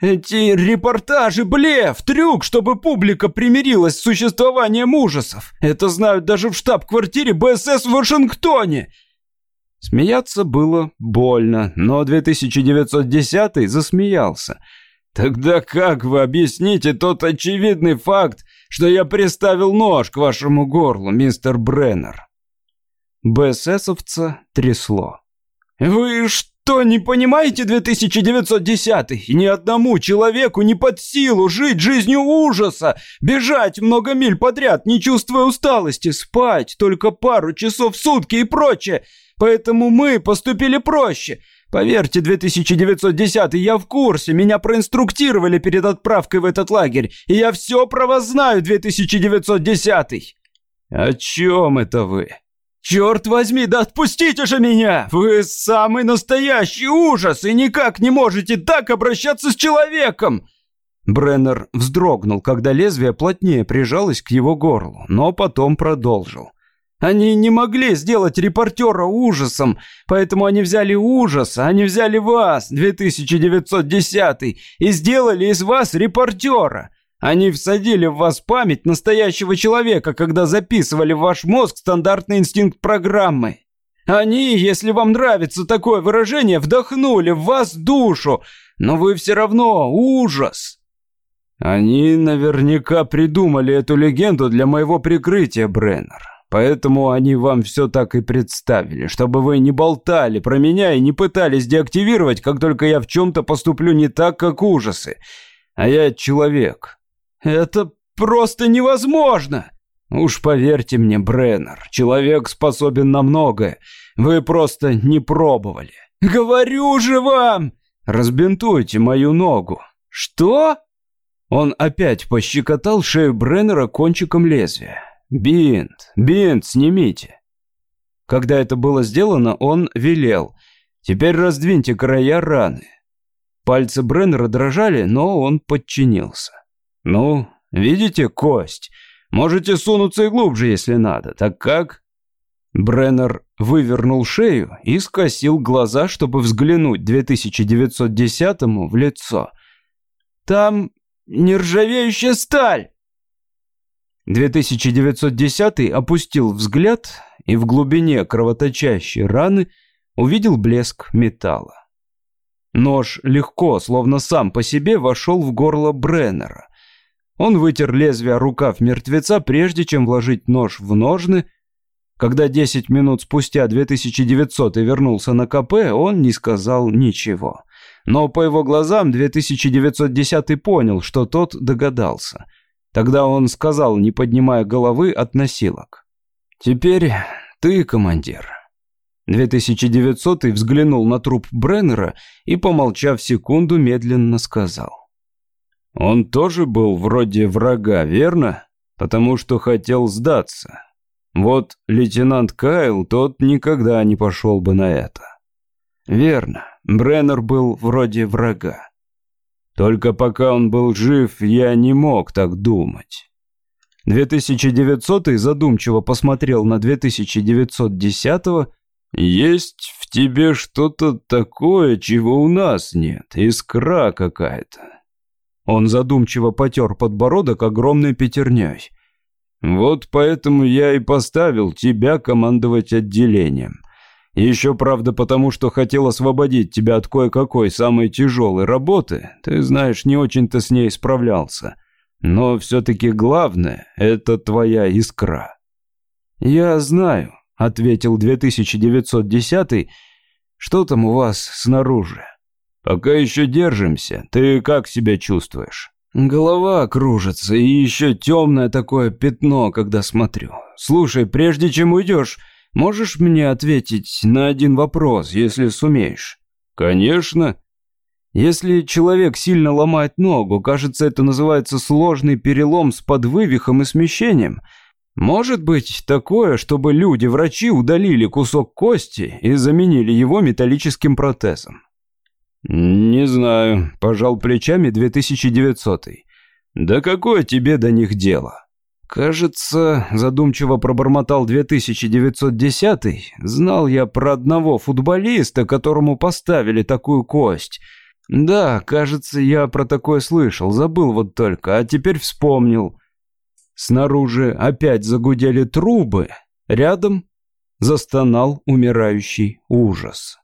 эти репортажи – блеф, трюк, чтобы публика примирилась с существованием ужасов. Это знают даже в штаб-квартире БСС в Вашингтоне. Смеяться было больно, но 2910 засмеялся. Тогда как вы объясните тот очевидный факт, что я приставил нож к вашему горлу, мистер Бреннер? БССовца трясло. «Вы что?» «То не понимаете 2910 Ни одному человеку не под силу жить жизнью ужаса, бежать много миль подряд, не чувствуя усталости, спать только пару часов в сутки и прочее. Поэтому мы поступили проще. Поверьте, 2910 я в курсе, меня проинструктировали перед отправкой в этот лагерь, и я все про вас знаю, 2910 «О чем это вы?» «Черт возьми, да отпустите же меня! Вы самый настоящий ужас и никак не можете так обращаться с человеком!» Бреннер вздрогнул, когда лезвие плотнее прижалось к его горлу, но потом продолжил. Они не могли сделать репортера ужасом, поэтому они взяли ужас, они взяли вас, 2910, и сделали из вас репортера. Они всадили в вас память настоящего человека, когда записывали в ваш мозг стандартный инстинкт программы. Они, если вам нравится такое выражение, вдохнули в вас душу, но вы все равно ужас. Они наверняка придумали эту легенду для моего прикрытия, Бреннер. Поэтому они вам все так и представили, чтобы вы не болтали про меня и не пытались деактивировать, как только я в чем-то поступлю не так, как ужасы. А я человек, это просто невозможно. Уж поверьте мне, Бреннер, человек способен на многое. Вы просто не пробовали. Говорю же вам! Разбинтуйте мою ногу. Что? Он опять пощекотал шею Бреннера кончиком лезвия. «Бинт, бинт, снимите!» Когда это было сделано, он велел. «Теперь раздвиньте края раны». Пальцы Бреннера дрожали, но он подчинился. «Ну, видите кость? Можете сунуться и глубже, если надо. Так как?» Бреннер вывернул шею и скосил глаза, чтобы взглянуть 2910-му в лицо. «Там нержавеющая сталь!» 2910 опустил взгляд и в глубине кровоточащей раны увидел блеск металла. Нож легко, словно сам по себе, вошел в горло Бреннера. Он вытер лезвие рукав мертвеца, прежде чем вложить нож в ножны. Когда 10 минут спустя 2900 вернулся на КП, он не сказал ничего. Но по его глазам 2910 понял, что тот догадался. Тогда он сказал, не поднимая головы от носилок. «Теперь ты, командир». 2900 взглянул на труп Бреннера и, помолчав секунду, медленно сказал. Он тоже был вроде врага, верно? Потому что хотел сдаться. Вот лейтенант Кайл, тот никогда не пошел бы на это. Верно, Бреннер был вроде врага. Только пока он был жив, я не мог так думать. 2900 задумчиво посмотрел на 2910 Есть в тебе что-то такое, чего у нас нет, искра какая-то. Он задумчиво потер подбородок огромной пятерней. «Вот поэтому я и поставил тебя командовать отделением. Еще, правда, потому что хотел освободить тебя от кое-какой самой тяжелой работы. Ты знаешь, не очень-то с ней справлялся. Но все-таки главное — это твоя искра». «Я знаю», — ответил 2910 «Что там у вас снаружи?» «Пока еще держимся. Ты как себя чувствуешь?» «Голова кружится, и еще темное такое пятно, когда смотрю. Слушай, прежде чем уйдешь, можешь мне ответить на один вопрос, если сумеешь?» «Конечно». Если человек сильно ломает ногу, кажется, это называется сложный перелом с подвывихом и смещением. Может быть такое, чтобы люди-врачи удалили кусок кости и заменили его металлическим протезом. «Не знаю», – пожал плечами 2900 «Да какое тебе до них дело?» «Кажется, задумчиво пробормотал 2910 знал я про одного футболиста, которому поставили такую кость. Да, кажется, я про такое слышал, забыл вот только, а теперь вспомнил». Снаружи опять загудели трубы, рядом застонал умирающий ужас.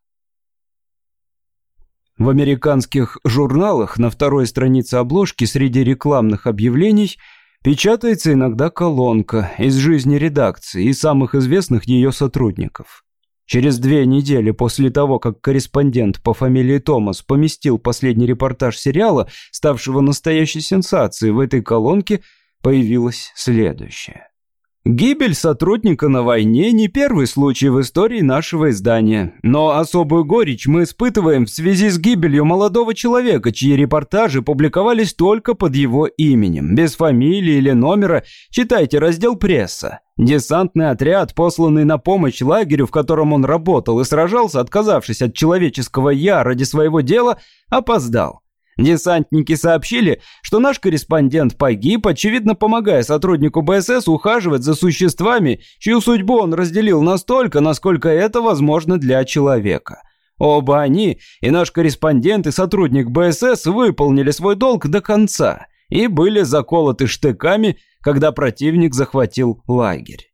В американских журналах на второй странице обложки среди рекламных объявлений печатается иногда колонка из жизни редакции и самых известных ее сотрудников. Через две недели после того, как корреспондент по фамилии Томас поместил последний репортаж сериала, ставшего настоящей сенсацией в этой колонке, появилось следующее. Гибель сотрудника на войне не первый случай в истории нашего издания. Но особую горечь мы испытываем в связи с гибелью молодого человека, чьи репортажи публиковались только под его именем, без фамилии или номера. Читайте раздел «Пресса». Десантный отряд, посланный на помощь лагерю, в котором он работал и сражался, отказавшись от человеческого «я» ради своего дела, опоздал. Десантники сообщили, что наш корреспондент погиб, очевидно помогая сотруднику БСС ухаживать за существами, чью судьбу он разделил настолько, насколько это возможно для человека. Оба они, и наш корреспондент, и сотрудник БСС, выполнили свой долг до конца и были заколоты штыками, когда противник захватил лагерь.